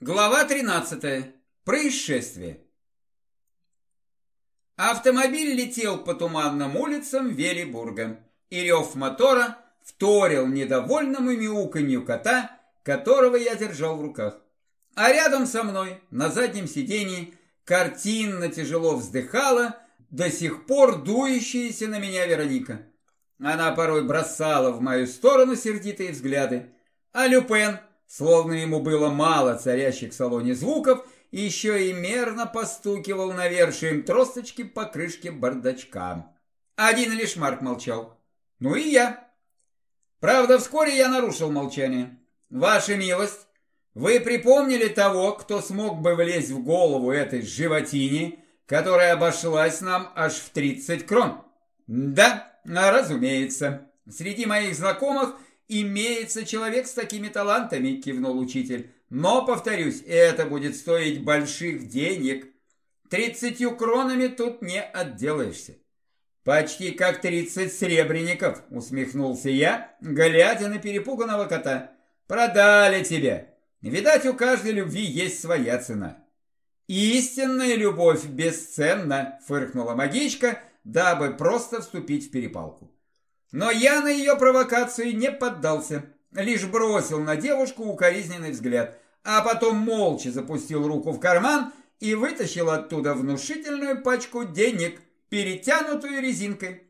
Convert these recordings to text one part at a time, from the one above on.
Глава 13. Происшествие. Автомобиль летел по туманным улицам Велибурга, и рев мотора вторил недовольному мяуканью кота, которого я держал в руках. А рядом со мной, на заднем сидении, картинно тяжело вздыхала до сих пор дующаяся на меня Вероника. Она порой бросала в мою сторону сердитые взгляды, а Люпен – Словно ему было мало царящих в салоне звуков, еще и мерно постукивал навершием тросточки по крышке бардачка. Один лишь Марк молчал. Ну и я. Правда, вскоре я нарушил молчание. Ваша милость, вы припомнили того, кто смог бы влезть в голову этой животине, которая обошлась нам аж в 30 крон? Да, разумеется. Среди моих знакомых «Имеется человек с такими талантами», – кивнул учитель. «Но, повторюсь, это будет стоить больших денег. Тридцатью кронами тут не отделаешься». «Почти как тридцать сребреников», – усмехнулся я, глядя на перепуганного кота. «Продали тебя. Видать, у каждой любви есть своя цена». «Истинная любовь бесценна», – фыркнула магичка, дабы просто вступить в перепалку. Но я на ее провокацию не поддался, лишь бросил на девушку укоризненный взгляд, а потом молча запустил руку в карман и вытащил оттуда внушительную пачку денег, перетянутую резинкой.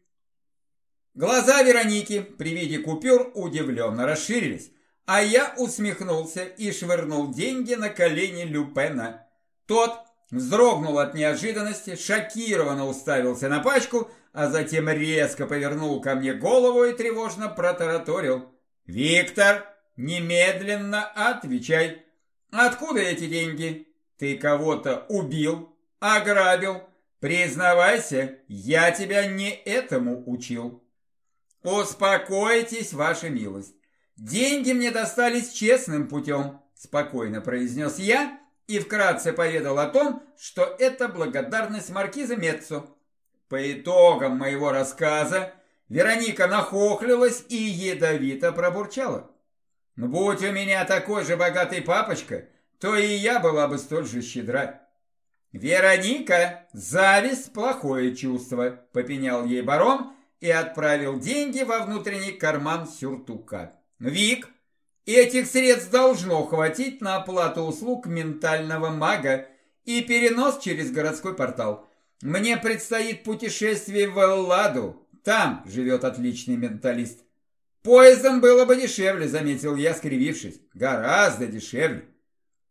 Глаза Вероники при виде купюр удивленно расширились, а я усмехнулся и швырнул деньги на колени Люпена. Тот вздрогнул от неожиданности, шокированно уставился на пачку, а затем резко повернул ко мне голову и тревожно протараторил. «Виктор, немедленно отвечай! Откуда эти деньги? Ты кого-то убил? Ограбил? Признавайся, я тебя не этому учил!» «Успокойтесь, ваша милость! Деньги мне достались честным путем!» Спокойно произнес я и вкратце поведал о том, что это благодарность маркиза Меццо, по итогам моего рассказа Вероника нахохлилась и ядовито пробурчала. «Ну, будь у меня такой же богатый папочка, то и я была бы столь же щедра». «Вероника, зависть – плохое чувство», – попенял ей барон и отправил деньги во внутренний карман сюртука. «Вик, этих средств должно хватить на оплату услуг ментального мага и перенос через городской портал. Мне предстоит путешествие в Элладу. Там живет отличный менталист. Поездом было бы дешевле, заметил я, скривившись. Гораздо дешевле.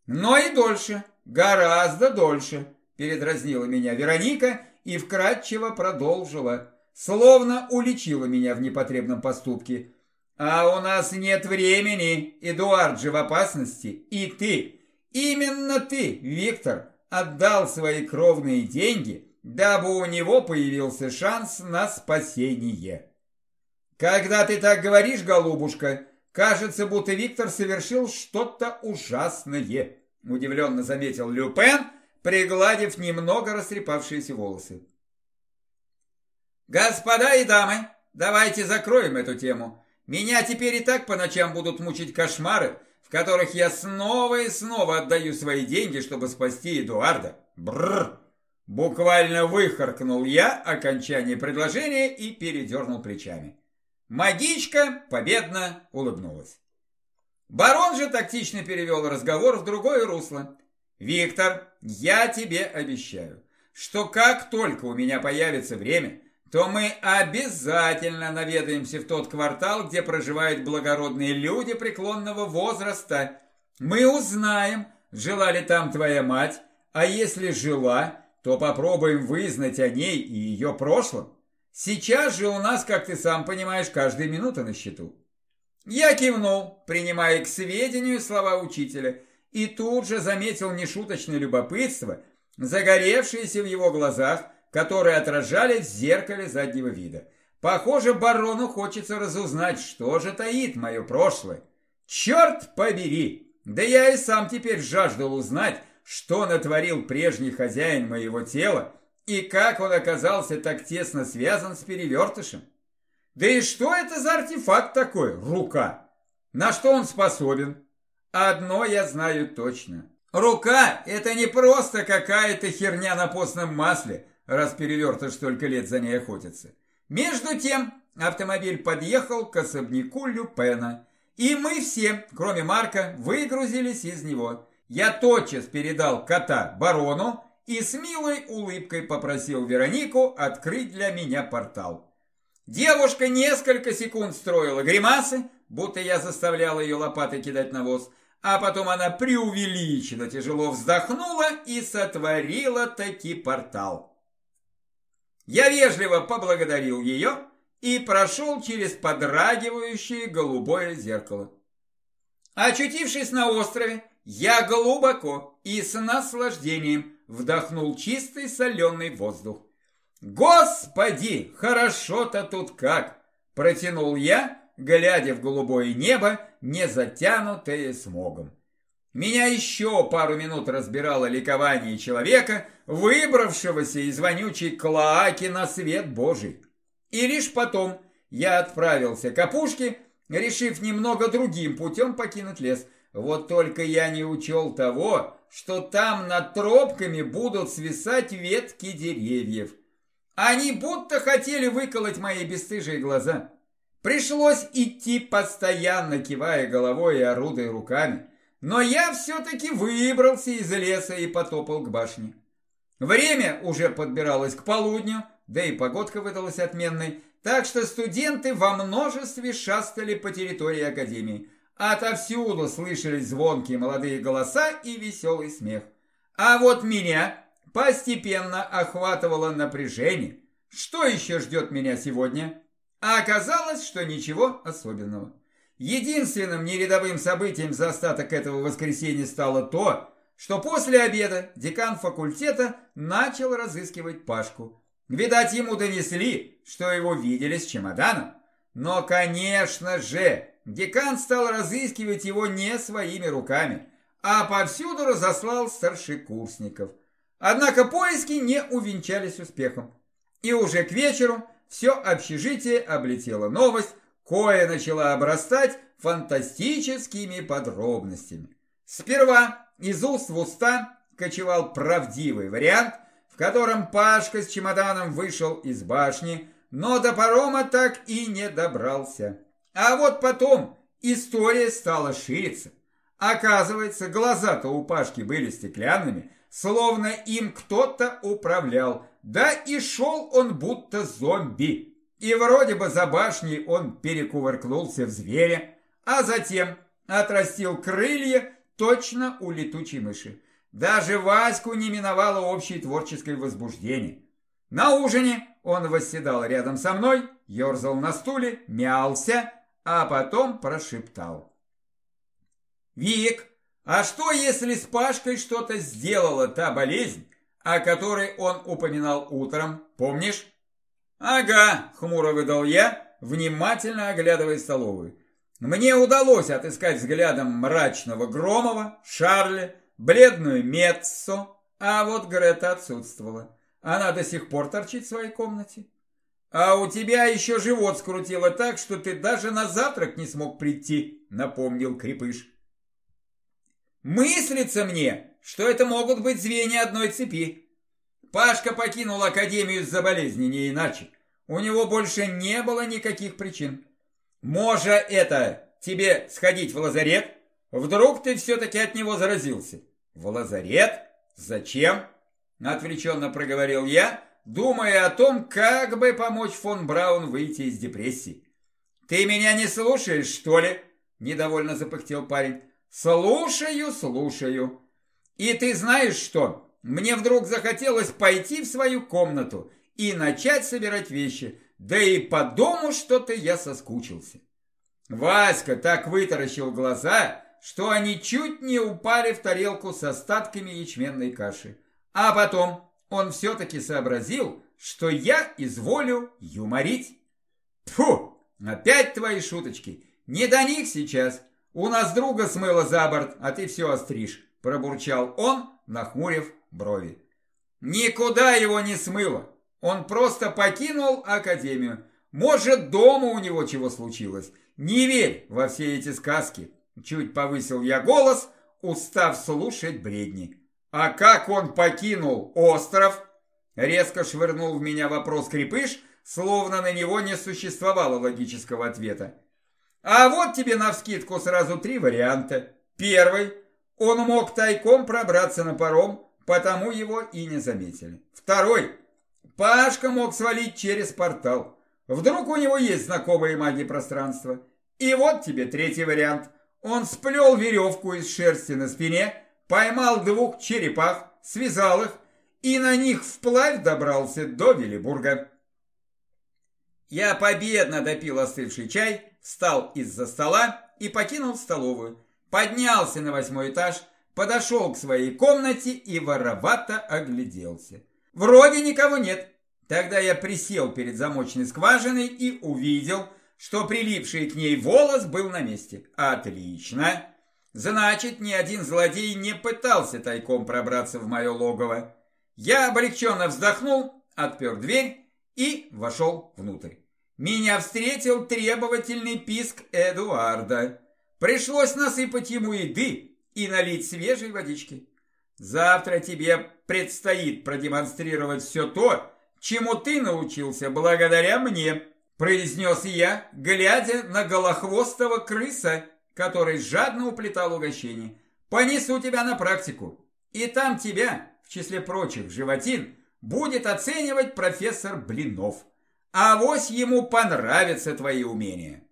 Но и дольше, гораздо дольше, передразнила меня Вероника и вкратчиво продолжила, словно уличила меня в непотребном поступке. А у нас нет времени, Эдуард же в опасности, и ты, именно ты, Виктор, отдал свои кровные деньги дабы у него появился шанс на спасение. Когда ты так говоришь, голубушка, кажется, будто Виктор совершил что-то ужасное, удивленно заметил Люпен, пригладив немного растрепавшиеся волосы. Господа и дамы, давайте закроем эту тему. Меня теперь и так по ночам будут мучить кошмары, в которых я снова и снова отдаю свои деньги, чтобы спасти Эдуарда. Бррр! Буквально выхаркнул я окончание предложения и передернул плечами. Магичка победно улыбнулась. Барон же тактично перевел разговор в другое русло. «Виктор, я тебе обещаю, что как только у меня появится время, то мы обязательно наведаемся в тот квартал, где проживают благородные люди преклонного возраста. Мы узнаем, жила ли там твоя мать, а если жила, то попробуем вызнать о ней и ее прошлом. Сейчас же у нас, как ты сам понимаешь, каждая минута на счету. Я кивнул, принимая к сведению слова учителя, и тут же заметил нешуточное любопытство, загоревшееся в его глазах, которые отражались в зеркале заднего вида. Похоже, барону хочется разузнать, что же таит мое прошлое. Черт побери! Да я и сам теперь жаждал узнать, что натворил прежний хозяин моего тела и как он оказался так тесно связан с перевертышем. Да и что это за артефакт такой, рука? На что он способен? Одно я знаю точно. Рука – это не просто какая-то херня на постном масле, раз перевертыш столько лет за ней охотится. Между тем автомобиль подъехал к особняку Люпена, и мы все, кроме Марка, выгрузились из него. Я тотчас передал кота барону и с милой улыбкой попросил Веронику открыть для меня портал. Девушка несколько секунд строила гримасы, будто я заставлял ее лопатой кидать навоз, а потом она преувеличенно тяжело вздохнула и сотворила таки портал. Я вежливо поблагодарил ее и прошел через подрагивающее голубое зеркало. Очутившись на острове, я глубоко и с наслаждением вдохнул чистый соленый воздух. «Господи, хорошо-то тут как!» – протянул я, глядя в голубое небо, не затянутое смогом. Меня еще пару минут разбирало ликование человека, выбравшегося из вонючей клоаки на свет Божий. И лишь потом я отправился к опушке, решив немного другим путем покинуть лес. Вот только я не учел того, что там над тропками будут свисать ветки деревьев. Они будто хотели выколоть мои бесстыжие глаза. Пришлось идти постоянно, кивая головой и орудой руками. Но я все-таки выбрался из леса и потопал к башне. Время уже подбиралось к полудню, да и погодка выдалась отменной, так что студенты во множестве шастали по территории академии. Отовсюду слышались звонкие молодые голоса и веселый смех. А вот меня постепенно охватывало напряжение. Что еще ждет меня сегодня? А оказалось, что ничего особенного. Единственным нерядовым событием за остаток этого воскресенья стало то, что после обеда декан факультета начал разыскивать Пашку. Видать, ему донесли, что его видели с чемоданом. Но, конечно же, декан стал разыскивать его не своими руками, а повсюду разослал старшекурсников. Однако поиски не увенчались успехом. И уже к вечеру все общежитие облетело новость, кое начала обрастать фантастическими подробностями. Сперва из уст в уста кочевал правдивый вариант, в котором Пашка с чемоданом вышел из башни, но до парома так и не добрался. А вот потом история стала шириться. Оказывается, глаза-то у Пашки были стеклянными, словно им кто-то управлял, да и шел он будто зомби. И вроде бы за башней он перекувыркнулся в зверя, а затем отрастил крылья точно у летучей мыши. Даже Ваську не миновало общее творческое возбуждение. На ужине он восседал рядом со мной, ерзал на стуле, мялся, а потом прошептал. «Вик, а что, если с Пашкой что-то сделала та болезнь, о которой он упоминал утром, помнишь? Ага, хмуро выдал я, внимательно оглядывая столовую. Мне удалось отыскать взглядом мрачного Громова, Шарля, бледную Метсо, а вот Грета отсутствовала. Она до сих пор торчит в своей комнате. А у тебя еще живот скрутило так, что ты даже на завтрак не смог прийти, напомнил Крепыш. Мыслится мне, что это могут быть звенья одной цепи. Пашка покинул академию из-за болезни, не иначе. У него больше не было никаких причин. Може это тебе сходить в лазарет? Вдруг ты все-таки от него заразился? В лазарет? Зачем? Отвлеченно проговорил я, думая о том, как бы помочь фон Браун выйти из депрессии. Ты меня не слушаешь, что ли? Недовольно запыхтел парень. Слушаю, слушаю. И ты знаешь что? Мне вдруг захотелось пойти в свою комнату и начать собирать вещи. Да и по дому что-то я соскучился. Васька так вытаращил глаза, что они чуть не упали в тарелку с остатками ячменной каши. А потом он все-таки сообразил, что я изволю юморить. Фу, опять твои шуточки. Не до них сейчас. У нас друга смыло за борт, а ты все остришь пробурчал он, нахмурив брови. Никуда его не смыло. Он просто покинул академию. Может, дома у него чего случилось. Не верь во все эти сказки. Чуть повысил я голос, устав слушать бредни. А как он покинул остров? Резко швырнул в меня вопрос крепыш, словно на него не существовало логического ответа. А вот тебе навскидку сразу три варианта. Первый. Он мог тайком пробраться на паром, потому его и не заметили. Второй. Пашка мог свалить через портал. Вдруг у него есть знакомые маги пространства. И вот тебе третий вариант. Он сплел веревку из шерсти на спине, поймал двух черепах, связал их и на них вплавь добрался до Велибурга. Я победно допил остывший чай, встал из-за стола и покинул столовую. Поднялся на восьмой этаж, подошел к своей комнате и воровато огляделся. Вроде никого нет. Тогда я присел перед замочной скважиной и увидел, что прилипший к ней волос был на месте. Отлично. Значит, ни один злодей не пытался тайком пробраться в мое логово. Я облегченно вздохнул, отпер дверь и вошел внутрь. Меня встретил требовательный писк Эдуарда. Пришлось насыпать ему еды и налить свежей водички. Завтра тебе предстоит продемонстрировать все то, чему ты научился благодаря мне, произнес я, глядя на голохвостого крыса, который жадно уплетал угощение. Понесу тебя на практику, и там тебя, в числе прочих животин, будет оценивать профессор Блинов. А вось ему понравятся твои умения.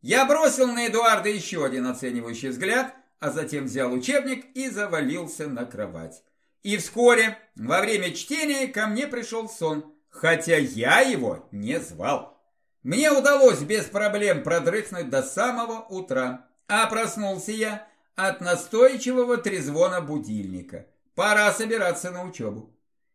Я бросил на Эдуарда еще один оценивающий взгляд, а затем взял учебник и завалился на кровать. И вскоре, во время чтения, ко мне пришел сон, хотя я его не звал. Мне удалось без проблем продрыхнуть до самого утра, а проснулся я от настойчивого трезвона будильника. Пора собираться на учебу.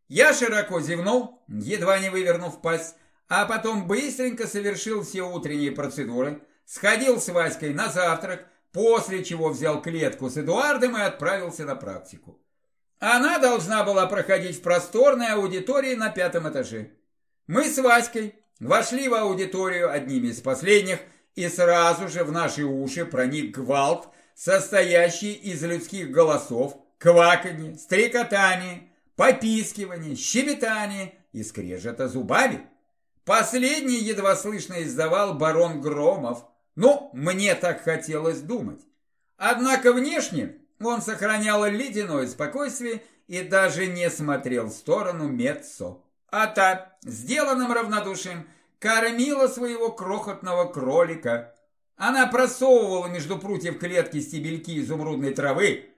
Я широко зевнул, едва не вывернув пасть, а потом быстренько совершил все утренние процедуры, сходил с Васькой на завтрак, после чего взял клетку с Эдуардом и отправился на практику. Она должна была проходить в просторной аудитории на пятом этаже. Мы с Васькой вошли в аудиторию одними из последних, и сразу же в наши уши проник гвалт, состоящий из людских голосов, кваканье, стрекотание, попискивание, щебетание и скрежета зубами. Последний едва слышно издавал барон Громов. Ну, мне так хотелось думать. Однако внешне он сохранял ледяное спокойствие и даже не смотрел в сторону Меццо. А та, сделанным равнодушием, кормила своего крохотного кролика. Она просовывала между прутьев клетки стебельки изумрудной травы,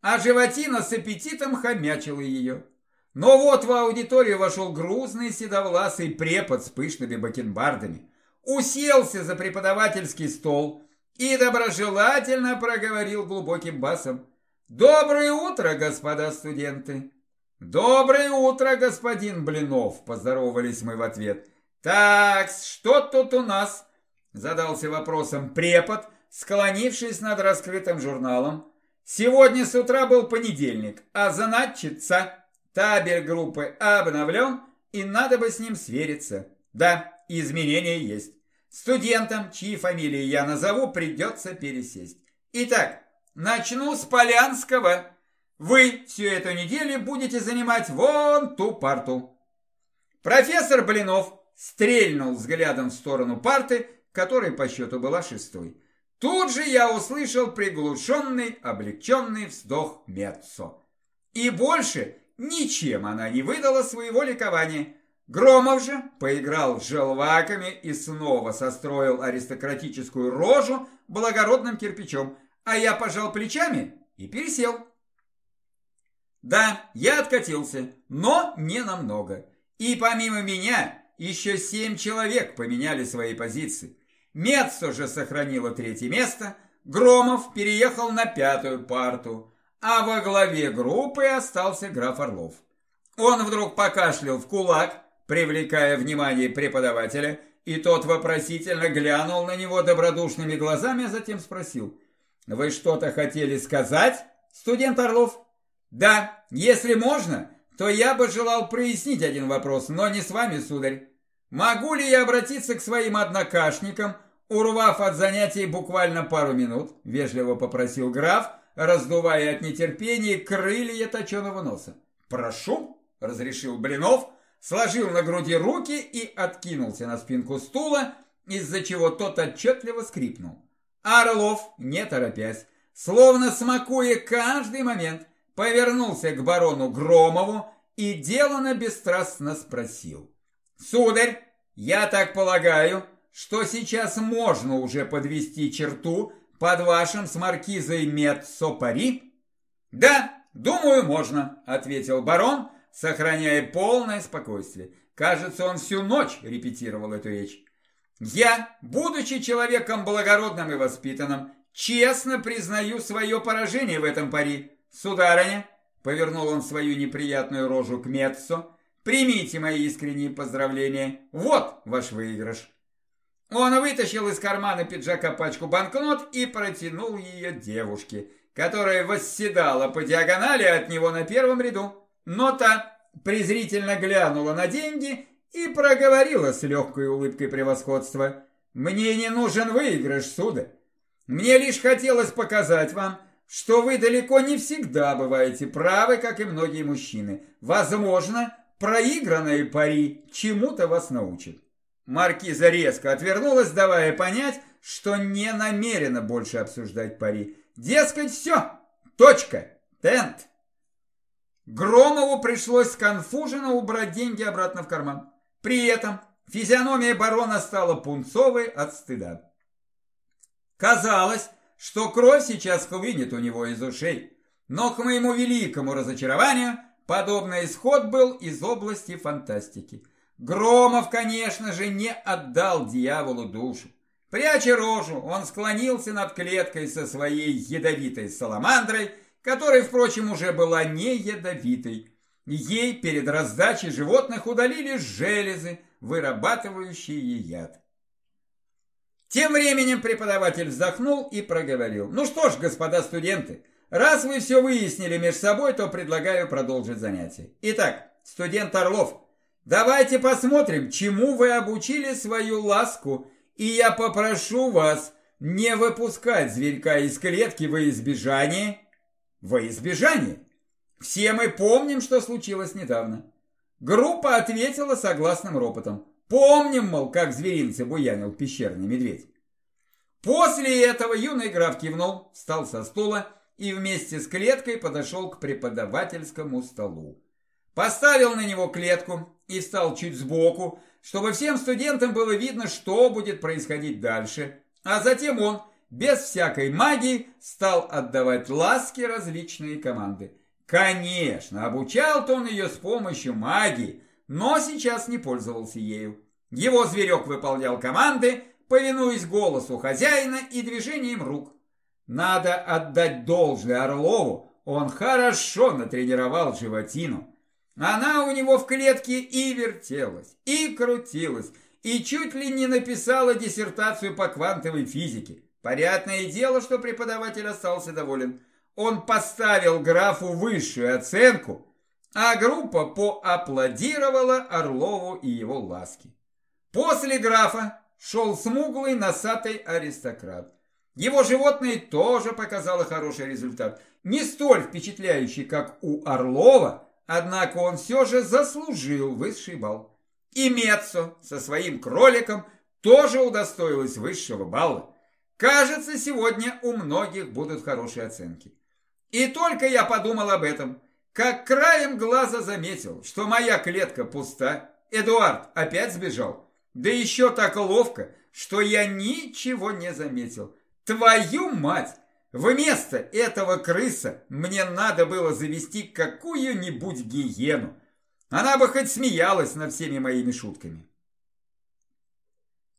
а животина с аппетитом хомячила ее. Но вот в аудиторию вошел грузный седовласый препод с пышными бакенбардами, уселся за преподавательский стол и доброжелательно проговорил глубоким басом. «Доброе утро, господа студенты!» «Доброе утро, господин Блинов!» – поздоровались мы в ответ. «Так, что тут у нас?» – задался вопросом препод, склонившись над раскрытым журналом. «Сегодня с утра был понедельник, а значится, табель группы обновлен, и надо бы с ним свериться. Да, изменения есть. Студентам, чьи фамилии я назову, придется пересесть. Итак, Начну с Полянского. Вы всю эту неделю будете занимать вон ту парту. Профессор Блинов стрельнул взглядом в сторону парты, которая по счету была шестой. Тут же я услышал приглушенный, облегченный вздох Меццо. И больше ничем она не выдала своего ликования. Громов же поиграл с желваками и снова состроил аристократическую рожу благородным кирпичом – а я пожал плечами и пересел. Да, я откатился, но не намного. И помимо меня еще семь человек поменяли свои позиции. Меццо же сохранила третье место, Громов переехал на пятую парту, а во главе группы остался граф Орлов. Он вдруг покашлял в кулак, привлекая внимание преподавателя, и тот вопросительно глянул на него добродушными глазами, а затем спросил – вы что-то хотели сказать, студент Орлов? Да, если можно, то я бы желал прояснить один вопрос, но не с вами, сударь. Могу ли я обратиться к своим однокашникам, Урвав от занятий буквально пару минут, вежливо попросил граф, раздувая от нетерпения крылья точеного носа. «Прошу!» – разрешил Блинов, сложил на груди руки и откинулся на спинку стула, из-за чего тот отчетливо скрипнул. Орлов, не торопясь, словно смакуя каждый момент, повернулся к барону Громову и делано бесстрастно спросил. «Сударь, я так полагаю, что сейчас можно уже подвести черту под вашим с маркизой пари?» «Да, думаю, можно», — ответил барон, сохраняя полное спокойствие. Кажется, он всю ночь репетировал эту речь. «Я, будучи человеком благородным и воспитанным, честно признаю свое поражение в этом пари. Сударыня, повернул он свою неприятную рожу к Меццо, примите мои искренние поздравления. Вот ваш выигрыш. Он вытащил из кармана пиджака пачку банкнот и протянул ее девушке, которая восседала по диагонали от него на первом ряду. Но та презрительно глянула на деньги и проговорила с легкой улыбкой превосходства. «Мне не нужен выигрыш, сударь. Мне лишь хотелось показать вам, что вы далеко не всегда бываете правы, как и многие мужчины. Возможно, проигранные пари чему-то вас научат. Маркиза резко отвернулась, давая понять, что не намерена больше обсуждать пари. Дескать, все, точка, тент. Громову пришлось сконфуженно убрать деньги обратно в карман. При этом физиономия барона стала пунцовой от стыда. Казалось, что кровь сейчас хлынет у него из ушей. Но к моему великому разочарованию подобный исход был из области фантастики. Громов, конечно же, не отдал дьяволу душу. Пряча рожу, он склонился над клеткой со своей ядовитой саламандрой, которая, впрочем, уже была не ядовитой. Ей перед раздачей животных удалили железы, вырабатывающие яд. Тем временем преподаватель вздохнул и проговорил. Ну что ж, господа студенты, раз вы все выяснили между собой, то предлагаю продолжить занятие. Итак, студент Орлов, давайте посмотрим, чему вы обучили свою ласку, и я попрошу вас не выпускать зверька из клетки во избежание... Во избежание? Все мы помним, что случилось недавно. Группа ответила согласным ропотом. Помним, мол, как зверинце буянил пещерный медведь. После этого юный граф кивнул, встал со стула и вместе с клеткой подошел к преподавательскому столу. Поставил на него клетку и встал чуть сбоку, чтобы всем студентам было видно, что будет происходить дальше. А затем он, без всякой магии, стал отдавать ласки различные команды. Конечно, обучал-то он ее с помощью магии, но сейчас не пользовался ею. Его зверек выполнял команды, повинуясь голосу хозяина и движением рук. Надо отдать должное Орлову, он хорошо натренировал животину. Она у него в клетке и вертелась, и крутилась, и чуть ли не написала диссертацию по квантовой физике. Понятное дело, что преподаватель остался доволен. Он поставил графу высшую оценку – а группа поаплодировала Орлову и его ласки. После графа шел смуглый носатый аристократ. Его животное тоже показало хороший результат. Не столь впечатляющий, как у Орлова, однако он все же заслужил высший балл. И Меццо со своим кроликом тоже удостоилась высшего балла. Кажется, сегодня у многих будут хорошие оценки. И только я подумал об этом – как краем глаза заметил, что моя клетка пуста. Эдуард опять сбежал. Да еще так ловко, что я ничего не заметил. Твою мать! Вместо этого крыса мне надо было завести какую-нибудь гиену. Она бы хоть смеялась над всеми моими шутками.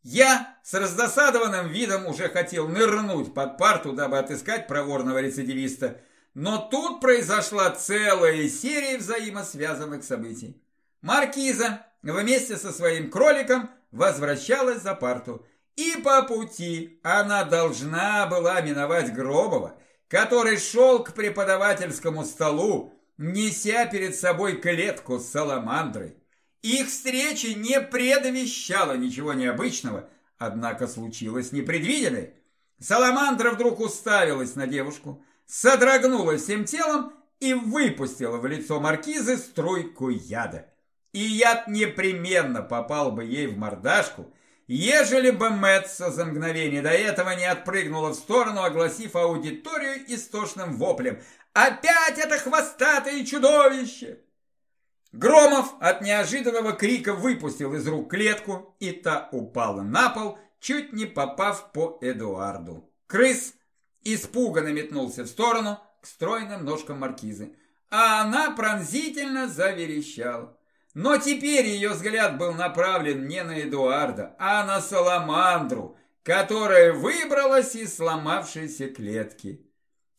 Я с раздосадованным видом уже хотел нырнуть под парту, дабы отыскать проворного рецидивиста – но тут произошла целая серия взаимосвязанных событий. Маркиза вместе со своим кроликом возвращалась за парту. И по пути она должна была миновать Гробова, который шел к преподавательскому столу, неся перед собой клетку с саламандрой. Их встреча не предвещала ничего необычного, Однако случилось непредвиденное. Саламандра вдруг уставилась на девушку, содрогнулась всем телом и выпустила в лицо маркизы струйку яда. И яд непременно попал бы ей в мордашку, ежели бы Мэтса за мгновение до этого не отпрыгнула в сторону, огласив аудиторию истошным воплем. «Опять это хвостатое чудовище!» Громов от неожиданного крика выпустил из рук клетку, и та упала на пол, чуть не попав по Эдуарду. Крыс испуганно метнулся в сторону к стройным ножкам маркизы, а она пронзительно заверещала. Но теперь ее взгляд был направлен не на Эдуарда, а на Саламандру, которая выбралась из сломавшейся клетки.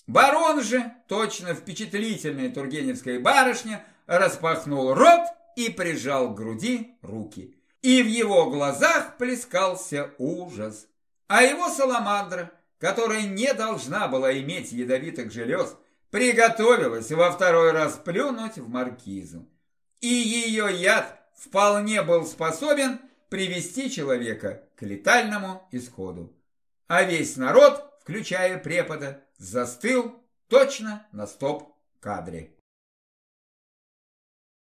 Барон же, точно впечатлительная тургеневская барышня, распахнул рот и прижал к груди руки. И в его глазах плескался ужас. А его саламандра, которая не должна была иметь ядовитых желез, приготовилась во второй раз плюнуть в маркизу. И ее яд вполне был способен привести человека к летальному исходу. А весь народ, включая препода, застыл точно на стоп-кадре.